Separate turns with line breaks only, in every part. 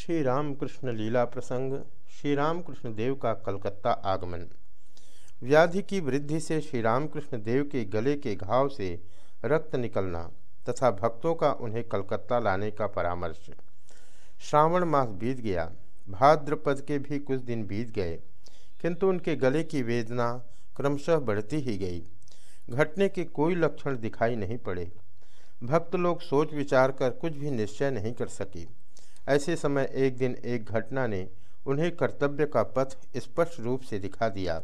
श्री रामकृष्ण लीला प्रसंग श्री रामकृष्ण देव का कलकत्ता आगमन। व्याधि की वृद्धि से श्री रामकृष्ण देव के गले के घाव से रक्त निकलना तथा भक्तों का उन्हें कलकत्ता लाने का परामर्श। श्रावण मास बीत गया। भाद्रपद के भी कुछ दिन बीत गए, किंतु उनके गले की वेदना क्रमशः बढ़ती ही गई। घटने के कोई लक्षण दिखाई नहीं पड़े। भक्त लोग सोच विचार कर कुछ भी निश्चय नहीं कर सके। ऐसे समय एक दिन एक घटना ने उन्हें कर्तव्य का पथ स्पष्ट रूप से दिखा दिया।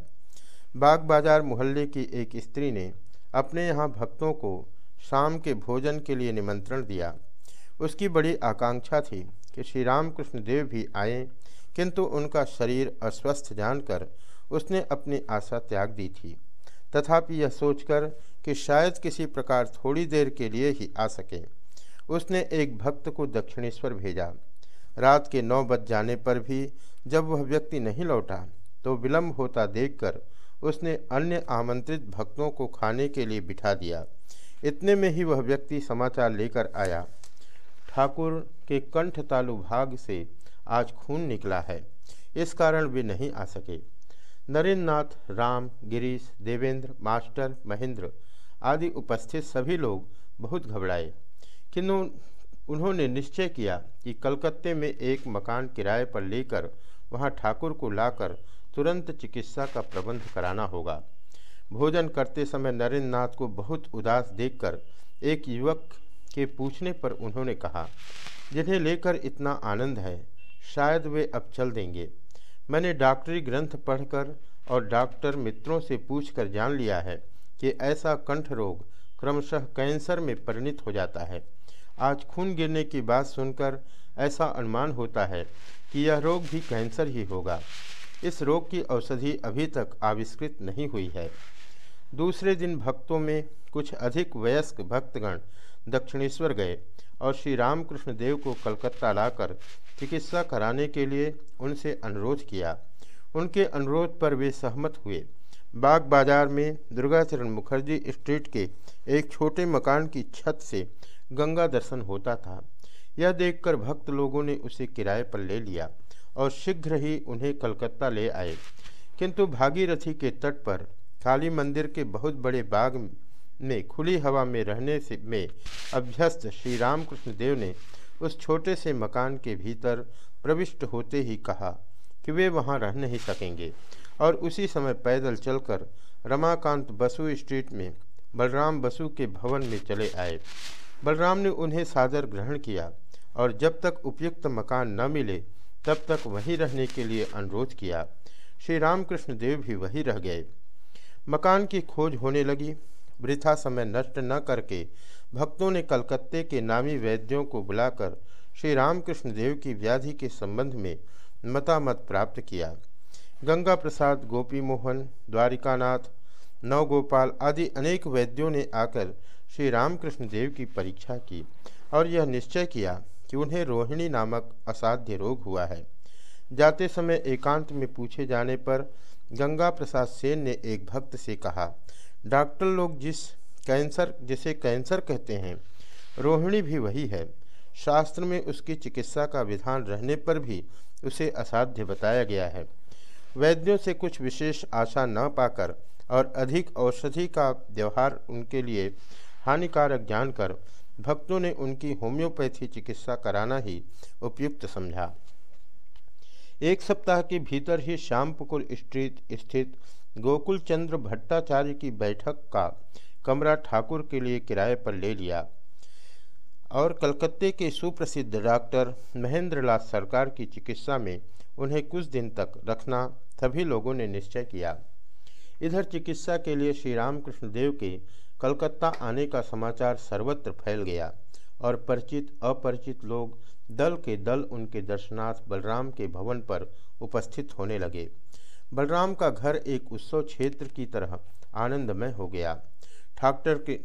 बाग बाज़ार मोहल्ले की एक स्त्री ने अपने यहाँ भक्तों को शाम के भोजन के लिए निमंत्रण दिया। उसकी बड़ी आकांक्षा थी कि श्री रामकृष्ण देव भी आए, किंतु उनका शरीर अस्वस्थ जानकर उसने अपनी आशा त्याग दी थी। तथापि यह सोचकर कि शायद किसी प्रकार थोड़ी देर के लिए ही आ सके। उसने एक भक्त को दक्षिणेश्वर भेजा। रात के नौ बज जाने पर भी जब वह व्यक्ति नहीं लौटा तो विलम्ब होता देखकर उसने अन्य आमंत्रित भक्तों को खाने के लिए बिठा दिया। इतने में ही वह व्यक्ति समाचार लेकर आया। ठाकुर के कंठ तालु भाग से आज खून निकला है। इस कारण वे नहीं आ सके। नरेंद्र राम, गिरीश, देवेंद्र, मास्टर, महेंद्र आदि उपस्थित सभी लोग बहुत घबराए। किंतु उन्होंने निश्चय किया कि कलकत्ते में एक मकान किराए पर लेकर वहाँ ठाकुर को लाकर तुरंत चिकित्सा का प्रबंध कराना होगा। भोजन करते समय नरेंद्र नाथ को बहुत उदास देखकर एक युवक के पूछने पर उन्होंने कहा, जिन्हें लेकर इतना आनंद है, शायद वे अब चल देंगे। मैंने डॉक्टरी ग्रंथ पढ़कर और डॉक्टर मित्रों से पूछकर जान लिया है कि ऐसा कंठ रोग क्रमशः कैंसर में परिणित हो जाता है। आज खून गिरने की बात सुनकर ऐसा अनुमान होता है कि यह रोग भी कैंसर ही होगा। इस रोग की औषधि अभी तक आविष्कृत नहीं हुई है। दूसरे दिन भक्तों में कुछ अधिक वयस्क भक्तगण दक्षिणेश्वर गए और श्री रामकृष्ण देव को कलकत्ता लाकर चिकित्सा कराने के लिए उनसे अनुरोध किया। उनके अनुरोध पर वे सहमत हुए। बाग बाज़ार में दुर्गाचरण मुखर्जी स्ट्रीट के एक छोटे मकान की छत से गंगा दर्शन होता था। यह देखकर भक्त लोगों ने उसे किराए पर ले लिया और शीघ्र ही उन्हें कलकत्ता ले आए। किंतु भागीरथी के तट पर काली मंदिर के बहुत बड़े बाग में खुली हवा में रहने से में अभ्यस्त श्री रामकृष्ण देव ने उस छोटे से मकान के भीतर प्रविष्ट होते ही कहा कि वे वहाँ रह नहीं सकेंगे और उसी समय पैदल चलकर रमाकांत बसु स्ट्रीट में बलराम बसु के भवन में चले आए। बलराम ने उन्हें सादर ग्रहण किया और जब तक उपयुक्त मकान न मिले, तब तक वहीं रहने के लिए अनुरोध किया। श्री रामकृष्ण देव भी वहीं रह गए। मकान की खोज होने लगी। वृथा समय नष्ट न करके भक्तों ने कलकत्ते के नामी वैद्यों को बुलाकर श्री रामकृष्ण देव की व्याधि के संबंध में मतामत प्राप्त किया। गंगा प्रसाद, गोपी मोहन, द्वारिकानाथ नवगोपाल आदि अनेक वैद्यों ने आकर श्री रामकृष्ण देव की परीक्षा की और यह निश्चय किया कि उन्हें रोहिणी नामक असाध्य रोग हुआ है। जाते समय एकांत में पूछे जाने पर गंगा प्रसाद सेन ने एक भक्त से कहा, डॉक्टर लोग जिस कैंसर, जिसे कैंसर कहते हैं, रोहिणी भी वही है। शास्त्र में उसकी चिकित्सा का विधान रहने पर भी उसे असाध्य बताया गया है। वैद्यों से कुछ विशेष आशा न पाकर और अधिक औषधि का व्यवहार उनके लिए हानिकारक जानकर भक्तों ने उनकी होम्योपैथी चिकित्सा कराना ही उपयुक्त समझा। एक सप्ताह के भीतर ही श्यामपुकुर स्ट्रीट स्थित गोकुल चंद्र भट्टाचार्य की बैठक का कमरा ठाकुर के लिए किराए पर ले लिया और कलकत्ते के सुप्रसिद्ध डॉक्टर महेंद्रलाल सरकार की चिकित्सा में उन्हें कुछ दिन तक रखना सभी लोगों ने निश्चय किया। इधर चिकित्सा के लिए श्री रामकृष्ण देव के कलकत्ता आने का समाचार सर्वत्र फैल गया और परिचित, अपरिचित लोग दल के दल उनके दर्शनार्थ बलराम के भवन पर उपस्थित होने लगे। बलराम का घर एक उत्सव क्षेत्र की तरह आनंदमय हो गया। डॉक्टर के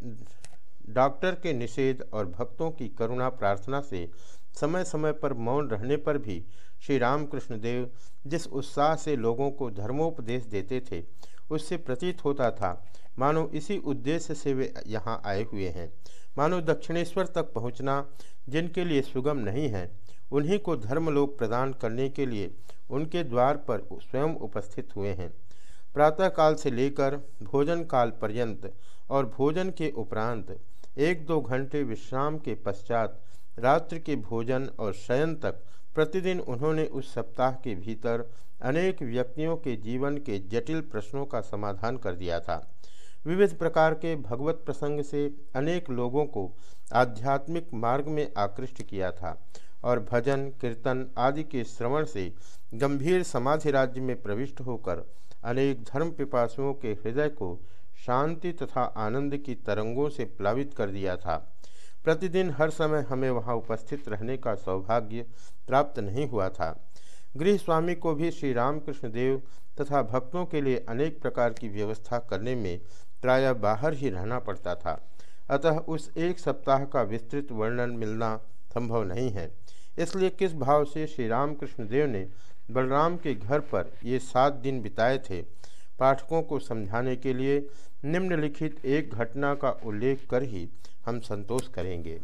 डॉक्टर के निषेध और भक्तों की करुणा प्रार्थना से समय समय पर मौन रहने पर भी श्री रामकृष्ण देव जिस उत्साह से लोगों को धर्मोपदेश देते थे उससे प्रतीत होता था। मानो इसी उद्देश्य से वे यहाँ आए हुए हैं। मानो दक्षिणेश्वर तक पहुँचना जिनके लिए सुगम नहीं है, उन्हीं को धर्मलोक प्रदान करने के लिए उनके द्वार पर स्वयं उपस्थित हुए हैं। प्रातःकाल से लेकर भोजन काल पर्यंत और भोजन के उपरांत एक दो घंटे विश्राम के पश्चात रात्रि के भोजन और शयन तक प्रतिदिन उन्होंने उस सप्ताह के भीतर अनेक व्यक्तियों के जीवन के जटिल प्रश्नों का समाधान कर दिया था। विविध प्रकार के भगवत प्रसंग से अनेक लोगों को आध्यात्मिक मार्ग में आकृष्ट किया था और भजन, कीर्तन आदि के श्रवण से गंभीर समाधि राज्य में प्रविष्ट होकर अनेक धर्म पिपासुओं के हृदय को शांति तथा आनंद की तरंगों से प्लावित कर दिया था। प्रतिदिन हर समय हमें वहाँ उपस्थित रहने का सौभाग्य प्राप्त नहीं हुआ था। गृह स्वामी को भी श्री रामकृष्ण देव तथा भक्तों के लिए अनेक प्रकार की व्यवस्था करने में प्रायः बाहर ही रहना पड़ता था। अतः उस एक सप्ताह का विस्तृत वर्णन मिलना संभव नहीं है। इसलिए किस भाव से श्री रामकृष्ण देव ने बलराम के घर पर ये सात दिन बिताए थे, पाठकों को समझाने के लिए निम्नलिखित एक घटना का उल्लेख कर ही हम संतोष करेंगे।